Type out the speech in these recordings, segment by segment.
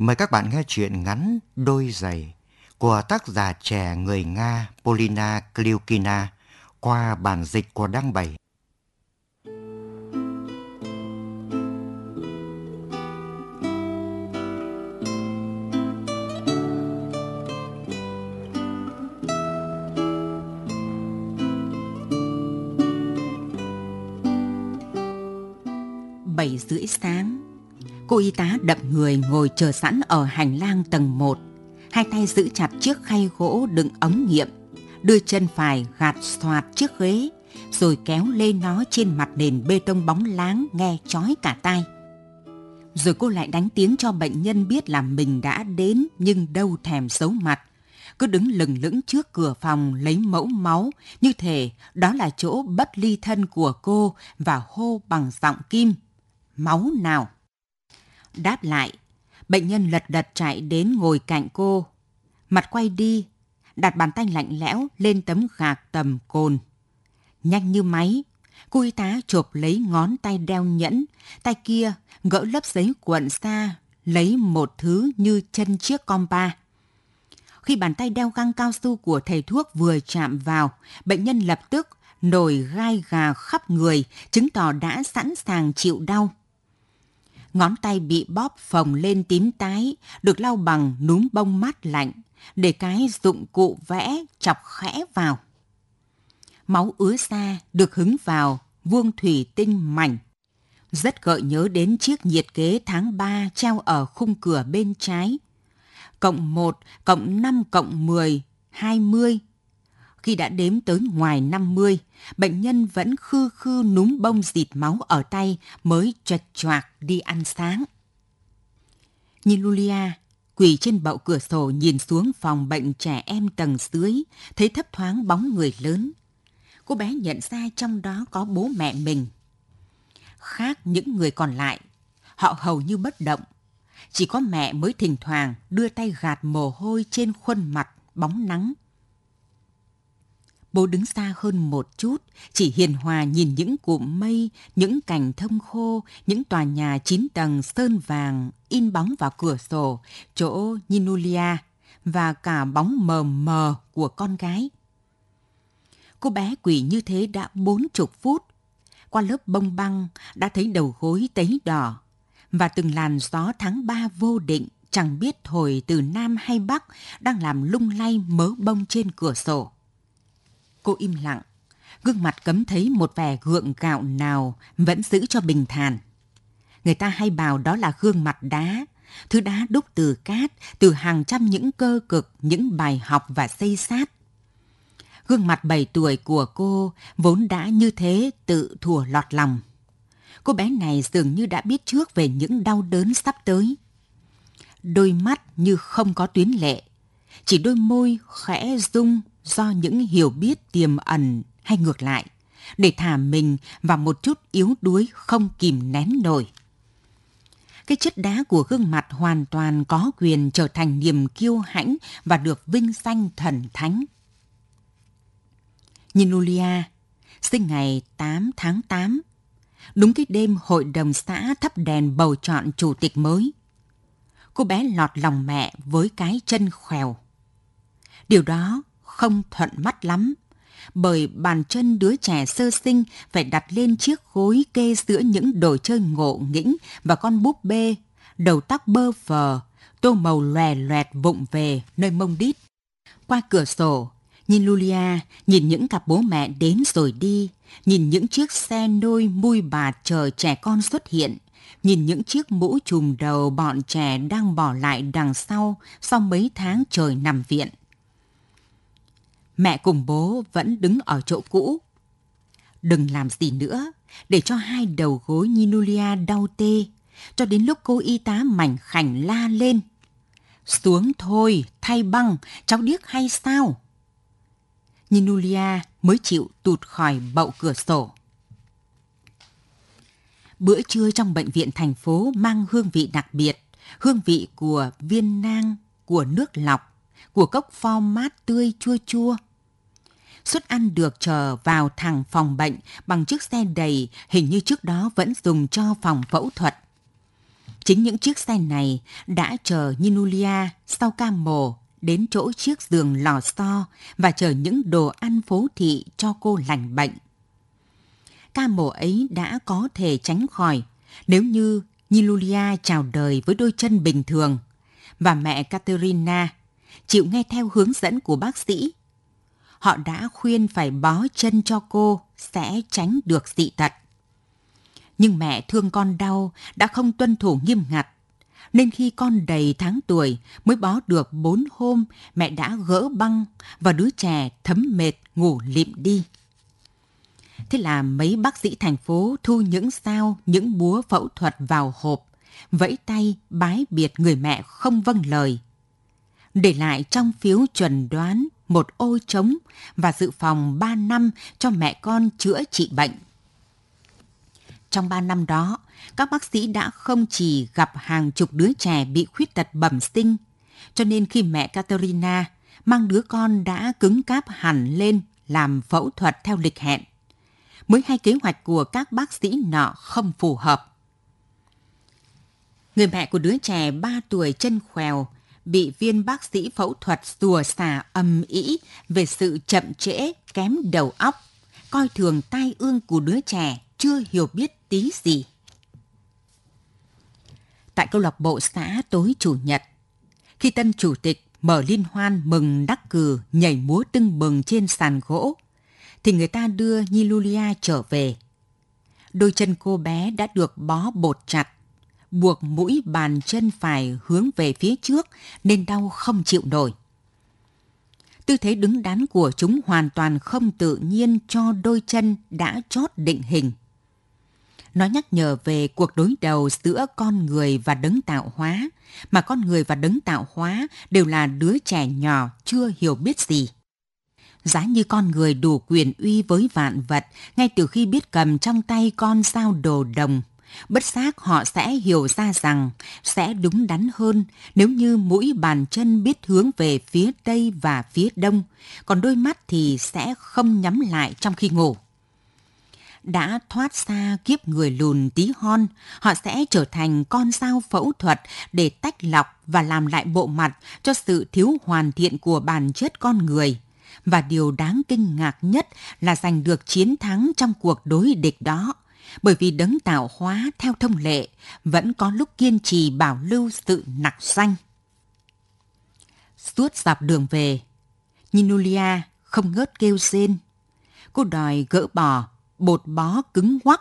Mời các bạn nghe chuyện ngắn Đôi giày của tác giả trẻ người Nga Polina Kliukina qua bản dịch của Đăng Bảy. bảy rưỡi sáng, cô y tá đậm người ngồi chờ sẵn ở hành lang tầng 1, hai tay giữ chặt chiếc khay gỗ đựng ống nghiệm, đưa chân phải gạt xoạt chiếc ghế, rồi kéo lên nó trên mặt nền bê tông bóng láng nghe chói cả tai. Rồi cô lại đánh tiếng cho bệnh nhân biết là mình đã đến nhưng đâu thèm xấu mặt. Cứ đứng lừng lững trước cửa phòng lấy mẫu máu, như thể đó là chỗ bất ly thân của cô và hô bằng giọng kim máu nào. Đáp lại, bệnh nhân lật đật chạy đến ngồi cạnh cô. Mặt quay đi, đặt bàn tay lạnh lẽo lên tấm gạc tầm cồn. Nhanh như máy, cô y tá chộp lấy ngón tay đeo nhẫn, tay kia gỡ lớp giấy cuộn xa, lấy một thứ như chân chiếc compa. Khi bàn tay đeo găng cao su của thầy thuốc vừa chạm vào, bệnh nhân lập tức nổi gai gà khắp người, chứng tỏ đã sẵn sàng chịu đau ngón tay bị bóp phồng lên tím tái, được lau bằng núm bông mát lạnh, để cái dụng cụ vẽ chọc khẽ vào. Máu ứa xa được hứng vào vuông thủy tinh mảnh. Rất gợi nhớ đến chiếc nhiệt kế tháng 3 treo ở khung cửa bên trái. Cộng 1, cộng 5, cộng 10, 20, khi đã đếm tới ngoài 50, bệnh nhân vẫn khư khư núm bông dịt máu ở tay mới chật choạc đi ăn sáng. Nhìn Lulia, quỳ trên bậu cửa sổ nhìn xuống phòng bệnh trẻ em tầng dưới, thấy thấp thoáng bóng người lớn. Cô bé nhận ra trong đó có bố mẹ mình. Khác những người còn lại, họ hầu như bất động. Chỉ có mẹ mới thỉnh thoảng đưa tay gạt mồ hôi trên khuôn mặt bóng nắng Bố đứng xa hơn một chút, chỉ hiền hòa nhìn những cụm mây, những cành thông khô, những tòa nhà chín tầng sơn vàng in bóng vào cửa sổ, chỗ Ninulia và cả bóng mờ mờ của con gái. Cô bé quỷ như thế đã bốn chục phút. Qua lớp bông băng đã thấy đầu gối tấy đỏ và từng làn gió tháng ba vô định chẳng biết thổi từ Nam hay Bắc đang làm lung lay mớ bông trên cửa sổ. Cô im lặng, gương mặt cấm thấy một vẻ gượng gạo nào vẫn giữ cho bình thản. Người ta hay bảo đó là gương mặt đá, thứ đá đúc từ cát, từ hàng trăm những cơ cực, những bài học và xây sát. Gương mặt bảy tuổi của cô vốn đã như thế tự thùa lọt lòng. Cô bé này dường như đã biết trước về những đau đớn sắp tới. Đôi mắt như không có tuyến lệ, chỉ đôi môi khẽ rung do những hiểu biết tiềm ẩn hay ngược lại, để thả mình vào một chút yếu đuối không kìm nén nổi. Cái chất đá của gương mặt hoàn toàn có quyền trở thành niềm kiêu hãnh và được vinh danh thần thánh. Nhìn Lulia, sinh ngày 8 tháng 8, đúng cái đêm hội đồng xã thắp đèn bầu chọn chủ tịch mới. Cô bé lọt lòng mẹ với cái chân khèo. Điều đó không thuận mắt lắm, bởi bàn chân đứa trẻ sơ sinh phải đặt lên chiếc gối kê giữa những đồ chơi ngộ nghĩnh và con búp bê, đầu tóc bơ phờ, tô màu lòe loẹt vụng về nơi mông đít. Qua cửa sổ, nhìn Lulia, nhìn những cặp bố mẹ đến rồi đi, nhìn những chiếc xe nôi mui bà chờ trẻ con xuất hiện, nhìn những chiếc mũ trùm đầu bọn trẻ đang bỏ lại đằng sau sau mấy tháng trời nằm viện mẹ cùng bố vẫn đứng ở chỗ cũ. Đừng làm gì nữa, để cho hai đầu gối Ninulia đau tê, cho đến lúc cô y tá mảnh khảnh la lên. Xuống thôi, thay băng, cháu điếc hay sao? Ninulia mới chịu tụt khỏi bậu cửa sổ. Bữa trưa trong bệnh viện thành phố mang hương vị đặc biệt, hương vị của viên nang, của nước lọc, của cốc pho mát tươi chua chua suất ăn được chờ vào thẳng phòng bệnh bằng chiếc xe đầy, hình như trước đó vẫn dùng cho phòng phẫu thuật. Chính những chiếc xe này đã chờ Ninulia sau ca mổ đến chỗ chiếc giường lò xo và chờ những đồ ăn phố thị cho cô lành bệnh. Ca mổ ấy đã có thể tránh khỏi nếu như Nilulia chào đời với đôi chân bình thường và mẹ Katerina chịu nghe theo hướng dẫn của bác sĩ. Họ đã khuyên phải bó chân cho cô sẽ tránh được dị tật. Nhưng mẹ thương con đau đã không tuân thủ nghiêm ngặt. Nên khi con đầy tháng tuổi mới bó được bốn hôm, mẹ đã gỡ băng và đứa trẻ thấm mệt ngủ lịm đi. Thế là mấy bác sĩ thành phố thu những sao, những búa phẫu thuật vào hộp, vẫy tay bái biệt người mẹ không vâng lời. Để lại trong phiếu chuẩn đoán một ô trống và dự phòng 3 năm cho mẹ con chữa trị bệnh. Trong 3 năm đó, các bác sĩ đã không chỉ gặp hàng chục đứa trẻ bị khuyết tật bẩm sinh, cho nên khi mẹ Katerina mang đứa con đã cứng cáp hẳn lên làm phẫu thuật theo lịch hẹn, mới hay kế hoạch của các bác sĩ nọ không phù hợp. Người mẹ của đứa trẻ 3 tuổi chân khèo bị viên bác sĩ phẫu thuật rùa xà âm ĩ về sự chậm trễ, kém đầu óc, coi thường tai ương của đứa trẻ chưa hiểu biết tí gì. Tại câu lạc bộ xã tối chủ nhật, khi tân chủ tịch mở liên hoan mừng đắc cử nhảy múa tưng bừng trên sàn gỗ, thì người ta đưa Nhi Lulia trở về. Đôi chân cô bé đã được bó bột chặt, buộc mũi bàn chân phải hướng về phía trước nên đau không chịu nổi. Tư thế đứng đắn của chúng hoàn toàn không tự nhiên cho đôi chân đã chót định hình. Nó nhắc nhở về cuộc đối đầu giữa con người và đấng tạo hóa, mà con người và đấng tạo hóa đều là đứa trẻ nhỏ chưa hiểu biết gì giá như con người đủ quyền uy với vạn vật ngay từ khi biết cầm trong tay con dao đồ đồng. Bất giác họ sẽ hiểu ra rằng sẽ đúng đắn hơn nếu như mũi bàn chân biết hướng về phía tây và phía đông, còn đôi mắt thì sẽ không nhắm lại trong khi ngủ. Đã thoát xa kiếp người lùn tí hon, họ sẽ trở thành con dao phẫu thuật để tách lọc và làm lại bộ mặt cho sự thiếu hoàn thiện của bản chất con người. Và điều đáng kinh ngạc nhất là giành được chiến thắng trong cuộc đối địch đó, bởi vì đấng tạo hóa theo thông lệ vẫn có lúc kiên trì bảo lưu sự nặc danh. Suốt dọc đường về, Ninulia không ngớt kêu rên. Cô đòi gỡ bỏ bột bó cứng quắc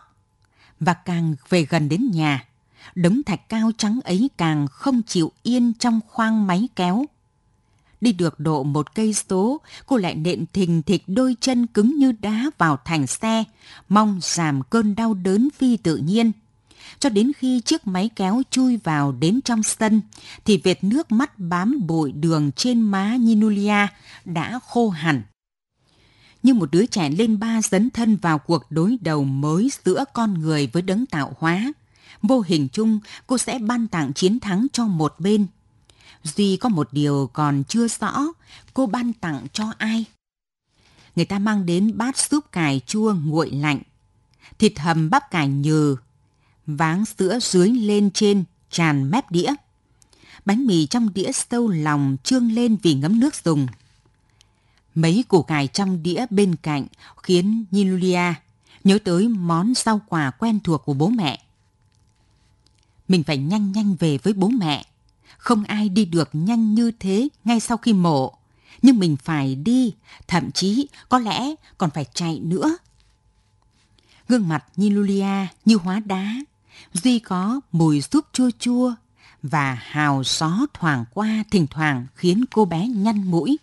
và càng về gần đến nhà, đống thạch cao trắng ấy càng không chịu yên trong khoang máy kéo Đi được độ một cây số, cô lại nện thình thịch đôi chân cứng như đá vào thành xe, mong giảm cơn đau đớn phi tự nhiên. Cho đến khi chiếc máy kéo chui vào đến trong sân, thì vệt nước mắt bám bụi đường trên má Ninulia đã khô hẳn. Như một đứa trẻ lên ba dấn thân vào cuộc đối đầu mới giữa con người với đấng tạo hóa. Vô hình chung, cô sẽ ban tặng chiến thắng cho một bên – Duy có một điều còn chưa rõ, cô ban tặng cho ai? Người ta mang đến bát súp cải chua nguội lạnh, thịt hầm bắp cải nhừ, váng sữa dưới lên trên tràn mép đĩa. Bánh mì trong đĩa sâu lòng trương lên vì ngấm nước dùng. Mấy củ cải trong đĩa bên cạnh khiến Nilulia nhớ tới món rau quả quen thuộc của bố mẹ. Mình phải nhanh nhanh về với bố mẹ không ai đi được nhanh như thế ngay sau khi mổ. Nhưng mình phải đi, thậm chí có lẽ còn phải chạy nữa. Gương mặt như Lulia như hóa đá, duy có mùi súp chua chua và hào gió thoảng qua thỉnh thoảng khiến cô bé nhăn mũi.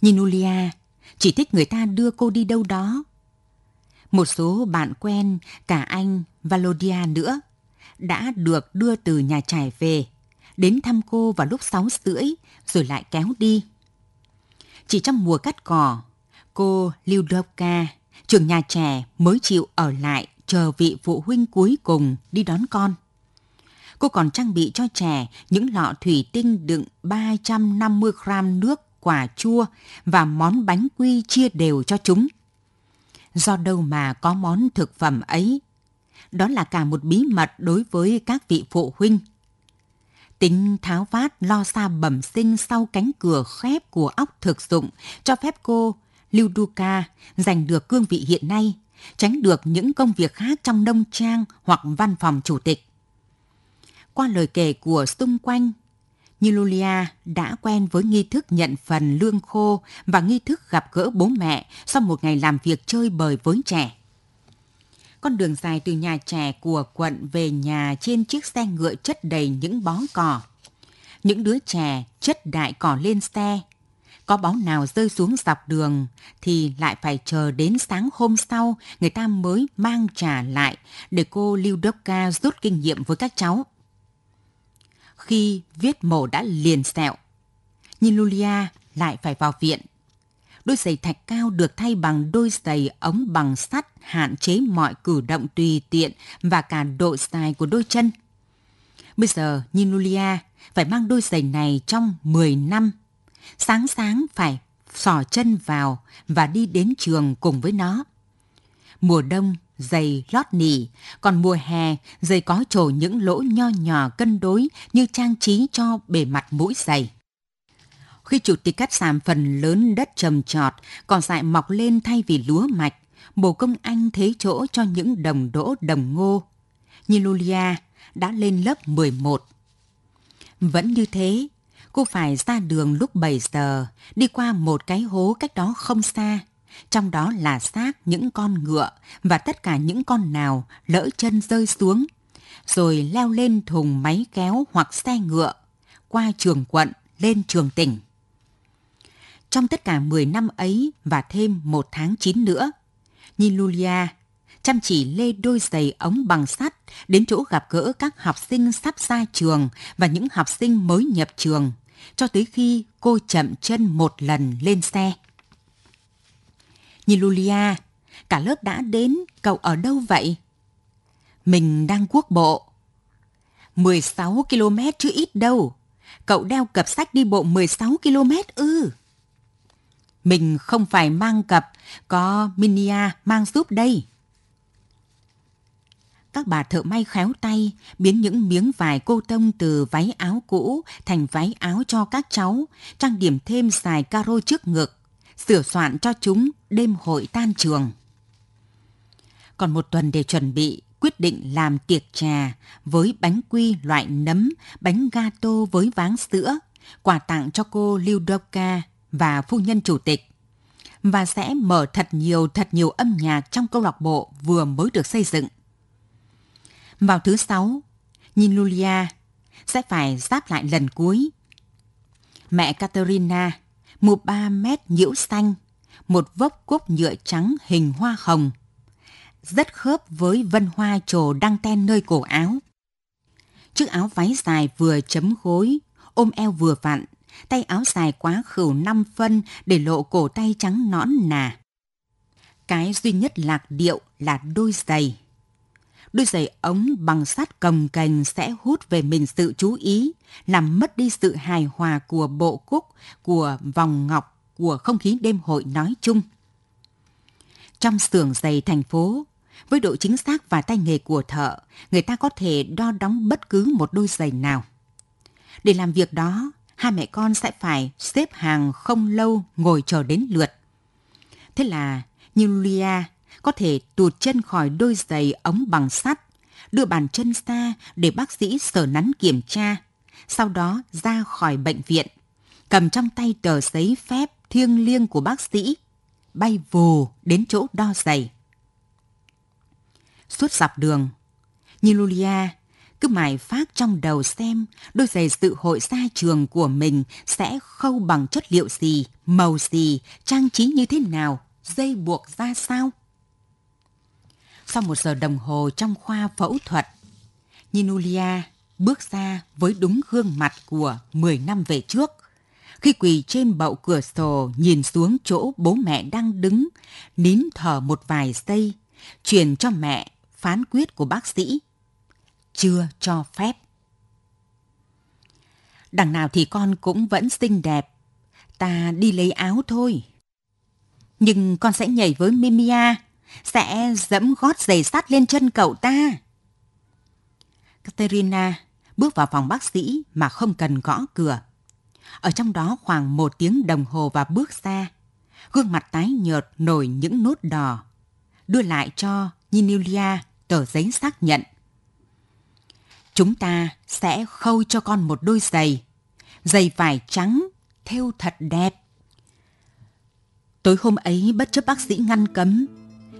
Nhìn chỉ thích người ta đưa cô đi đâu đó. Một số bạn quen, cả anh Valodia nữa, đã được đưa từ nhà trải về, đến thăm cô vào lúc 6 rưỡi rồi lại kéo đi. Chỉ trong mùa cắt cỏ, cô Lyudovka, trường nhà trẻ mới chịu ở lại chờ vị phụ huynh cuối cùng đi đón con. Cô còn trang bị cho trẻ những lọ thủy tinh đựng 350 gram nước quả chua và món bánh quy chia đều cho chúng. Do đâu mà có món thực phẩm ấy đó là cả một bí mật đối với các vị phụ huynh. Tính tháo vát lo xa bẩm sinh sau cánh cửa khép của óc thực dụng cho phép cô, Lưu Duca, giành được cương vị hiện nay, tránh được những công việc khác trong nông trang hoặc văn phòng chủ tịch. Qua lời kể của xung quanh, như Lulia đã quen với nghi thức nhận phần lương khô và nghi thức gặp gỡ bố mẹ sau một ngày làm việc chơi bời với trẻ. Con đường dài từ nhà trẻ của quận về nhà trên chiếc xe ngựa chất đầy những bó cỏ. Những đứa trẻ chất đại cỏ lên xe. Có bó nào rơi xuống dọc đường thì lại phải chờ đến sáng hôm sau người ta mới mang trả lại để cô Lưu rút kinh nghiệm với các cháu khi viết mổ đã liền sẹo. Nhưng Lulia lại phải vào viện. Đôi giày thạch cao được thay bằng đôi giày ống bằng sắt hạn chế mọi cử động tùy tiện và cả độ dài của đôi chân. Bây giờ, Ninulia phải mang đôi giày này trong 10 năm. Sáng sáng phải sò chân vào và đi đến trường cùng với nó. Mùa đông, giày lót nỉ, còn mùa hè giày có trổ những lỗ nho nhỏ cân đối như trang trí cho bề mặt mũi giày. Khi chủ tịch cắt giảm phần lớn đất trầm trọt, còn dại mọc lên thay vì lúa mạch, bồ công anh thế chỗ cho những đồng đỗ đồng ngô. Như Lulia đã lên lớp 11. Vẫn như thế, cô phải ra đường lúc 7 giờ, đi qua một cái hố cách đó không xa, trong đó là xác những con ngựa và tất cả những con nào lỡ chân rơi xuống, rồi leo lên thùng máy kéo hoặc xe ngựa, qua trường quận lên trường tỉnh. Trong tất cả 10 năm ấy và thêm một tháng chín nữa, nhìn Lulia chăm chỉ lê đôi giày ống bằng sắt đến chỗ gặp gỡ các học sinh sắp ra trường và những học sinh mới nhập trường, cho tới khi cô chậm chân một lần lên xe. Nhìn Lulia, cả lớp đã đến, cậu ở đâu vậy? Mình đang quốc bộ. 16 km chứ ít đâu. Cậu đeo cặp sách đi bộ 16 km ư. Mình không phải mang cặp, có Minia mang giúp đây. Các bà thợ may khéo tay biến những miếng vải cô tông từ váy áo cũ thành váy áo cho các cháu, trang điểm thêm xài caro trước ngực sửa soạn cho chúng đêm hội tan trường. Còn một tuần để chuẩn bị, quyết định làm tiệc trà với bánh quy loại nấm, bánh gato với váng sữa, quà tặng cho cô Lưu và phu nhân chủ tịch. Và sẽ mở thật nhiều thật nhiều âm nhạc trong câu lạc bộ vừa mới được xây dựng. Vào thứ sáu, nhìn Lulia sẽ phải giáp lại lần cuối. Mẹ Katerina một ba mét nhiễu xanh, một vốc cúc nhựa trắng hình hoa hồng. Rất khớp với vân hoa trồ đăng ten nơi cổ áo. Chiếc áo váy dài vừa chấm gối, ôm eo vừa vặn, tay áo dài quá khửu năm phân để lộ cổ tay trắng nõn nà. Cái duy nhất lạc điệu là đôi giày. Đôi giày ống bằng sắt cầm cành sẽ hút về mình sự chú ý, làm mất đi sự hài hòa của bộ cúc, của vòng ngọc, của không khí đêm hội nói chung. Trong xưởng giày thành phố, với độ chính xác và tay nghề của thợ, người ta có thể đo đóng bất cứ một đôi giày nào. Để làm việc đó, hai mẹ con sẽ phải xếp hàng không lâu ngồi chờ đến lượt. Thế là Julia có thể tụt chân khỏi đôi giày ống bằng sắt, đưa bàn chân xa để bác sĩ sờ nắn kiểm tra, sau đó ra khỏi bệnh viện, cầm trong tay tờ giấy phép thiêng liêng của bác sĩ, bay vù đến chỗ đo giày. Suốt dọc đường, như Lulia cứ mài phát trong đầu xem đôi giày dự hội ra trường của mình sẽ khâu bằng chất liệu gì, màu gì, trang trí như thế nào, dây buộc ra sao. Sau một giờ đồng hồ trong khoa phẫu thuật, Ninulia bước ra với đúng gương mặt của 10 năm về trước. Khi quỳ trên bậu cửa sổ nhìn xuống chỗ bố mẹ đang đứng, nín thở một vài giây, truyền cho mẹ phán quyết của bác sĩ. Chưa cho phép. Đằng nào thì con cũng vẫn xinh đẹp. Ta đi lấy áo thôi. Nhưng con sẽ nhảy với Mimia, sẽ dẫm gót giày sắt lên chân cậu ta. Katerina bước vào phòng bác sĩ mà không cần gõ cửa. Ở trong đó khoảng một tiếng đồng hồ và bước ra. Gương mặt tái nhợt nổi những nốt đỏ. Đưa lại cho Ninilia tờ giấy xác nhận. Chúng ta sẽ khâu cho con một đôi giày. Giày vải trắng, thêu thật đẹp. Tối hôm ấy bất chấp bác sĩ ngăn cấm,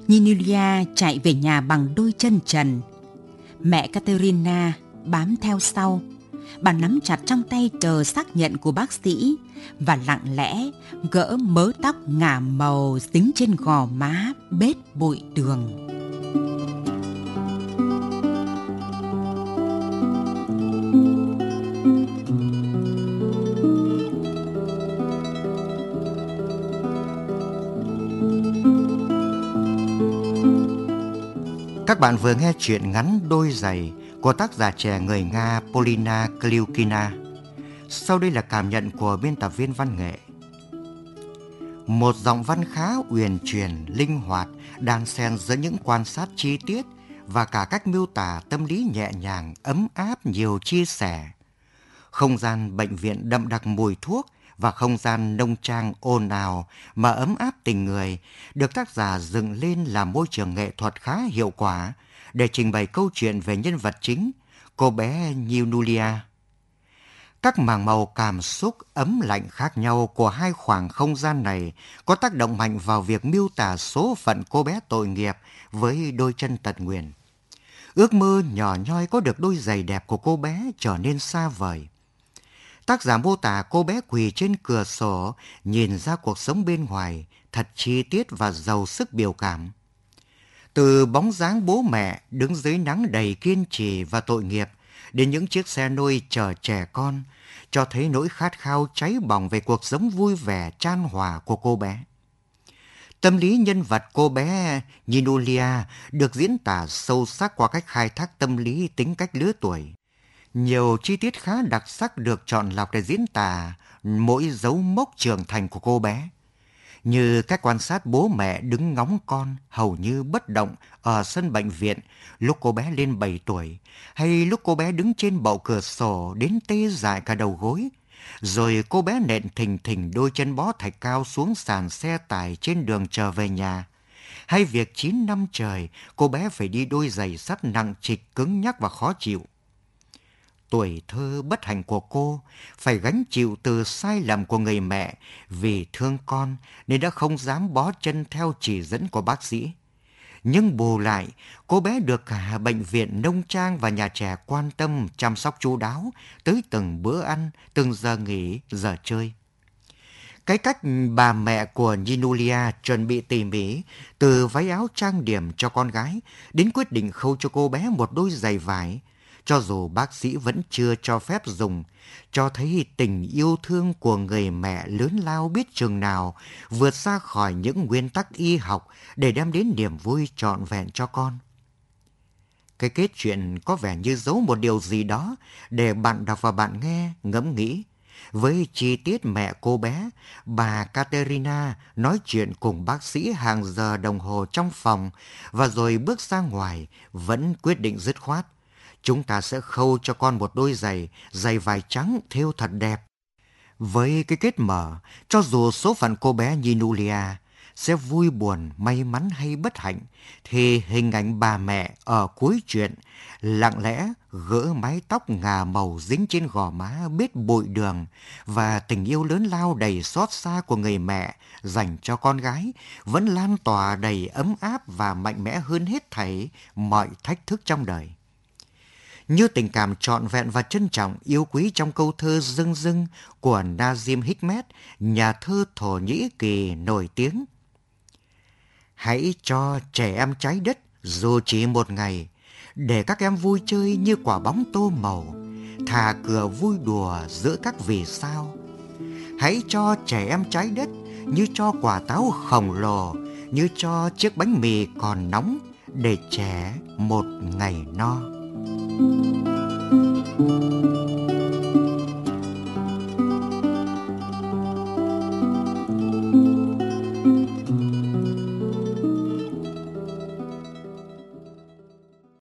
Ninilia chạy về nhà bằng đôi chân trần. Mẹ Katerina bám theo sau. Bà nắm chặt trong tay tờ xác nhận của bác sĩ và lặng lẽ gỡ mớ tóc ngả màu dính trên gò má bết bụi đường. Bạn vừa nghe chuyện ngắn Đôi giày của tác giả trẻ người Nga Polina Kliukina. Sau đây là cảm nhận của biên tập viên văn nghệ. Một giọng văn khá uyển chuyển, linh hoạt, đan xen giữa những quan sát chi tiết và cả cách miêu tả tâm lý nhẹ nhàng, ấm áp, nhiều chia sẻ. Không gian bệnh viện đậm đặc mùi thuốc và không gian nông trang ồn ào mà ấm áp tình người được tác giả dựng lên là môi trường nghệ thuật khá hiệu quả để trình bày câu chuyện về nhân vật chính, cô bé Yunulia. Các màng màu cảm xúc ấm lạnh khác nhau của hai khoảng không gian này có tác động mạnh vào việc miêu tả số phận cô bé tội nghiệp với đôi chân tật nguyền. Ước mơ nhỏ nhoi có được đôi giày đẹp của cô bé trở nên xa vời. Tác giả mô tả cô bé quỳ trên cửa sổ, nhìn ra cuộc sống bên ngoài, thật chi tiết và giàu sức biểu cảm. Từ bóng dáng bố mẹ đứng dưới nắng đầy kiên trì và tội nghiệp, đến những chiếc xe nuôi chở trẻ con, cho thấy nỗi khát khao cháy bỏng về cuộc sống vui vẻ chan hòa của cô bé. Tâm lý nhân vật cô bé Ninolia được diễn tả sâu sắc qua cách khai thác tâm lý tính cách lứa tuổi. Nhiều chi tiết khá đặc sắc được chọn lọc để diễn tả mỗi dấu mốc trưởng thành của cô bé. Như cách quan sát bố mẹ đứng ngóng con hầu như bất động ở sân bệnh viện lúc cô bé lên 7 tuổi, hay lúc cô bé đứng trên bậu cửa sổ đến tê dại cả đầu gối, rồi cô bé nện thình thình đôi chân bó thạch cao xuống sàn xe tải trên đường trở về nhà. Hay việc 9 năm trời, cô bé phải đi đôi giày sắt nặng trịch cứng nhắc và khó chịu tuổi thơ bất hạnh của cô phải gánh chịu từ sai lầm của người mẹ vì thương con nên đã không dám bó chân theo chỉ dẫn của bác sĩ. Nhưng bù lại, cô bé được cả bệnh viện nông trang và nhà trẻ quan tâm chăm sóc chú đáo tới từng bữa ăn, từng giờ nghỉ, giờ chơi. Cái cách bà mẹ của Ginulia chuẩn bị tỉ mỉ, từ váy áo trang điểm cho con gái đến quyết định khâu cho cô bé một đôi giày vải, cho dù bác sĩ vẫn chưa cho phép dùng, cho thấy tình yêu thương của người mẹ lớn lao biết chừng nào vượt ra khỏi những nguyên tắc y học để đem đến niềm vui trọn vẹn cho con. Cái kết chuyện có vẻ như giấu một điều gì đó để bạn đọc và bạn nghe ngẫm nghĩ. Với chi tiết mẹ cô bé, bà Katerina nói chuyện cùng bác sĩ hàng giờ đồng hồ trong phòng và rồi bước ra ngoài vẫn quyết định dứt khoát chúng ta sẽ khâu cho con một đôi giày, giày vải trắng thêu thật đẹp. Với cái kết mở, cho dù số phận cô bé Ninulia sẽ vui buồn, may mắn hay bất hạnh, thì hình ảnh bà mẹ ở cuối chuyện lặng lẽ gỡ mái tóc ngà màu dính trên gò má biết bụi đường và tình yêu lớn lao đầy xót xa của người mẹ dành cho con gái vẫn lan tỏa đầy ấm áp và mạnh mẽ hơn hết thảy mọi thách thức trong đời như tình cảm trọn vẹn và trân trọng yêu quý trong câu thơ Dưng Dưng của Nazim Hikmet, nhà thơ Thổ Nhĩ Kỳ nổi tiếng. Hãy cho trẻ em trái đất dù chỉ một ngày, để các em vui chơi như quả bóng tô màu, thả cửa vui đùa giữa các vì sao. Hãy cho trẻ em trái đất như cho quả táo khổng lồ, như cho chiếc bánh mì còn nóng để trẻ một ngày no. Thank you.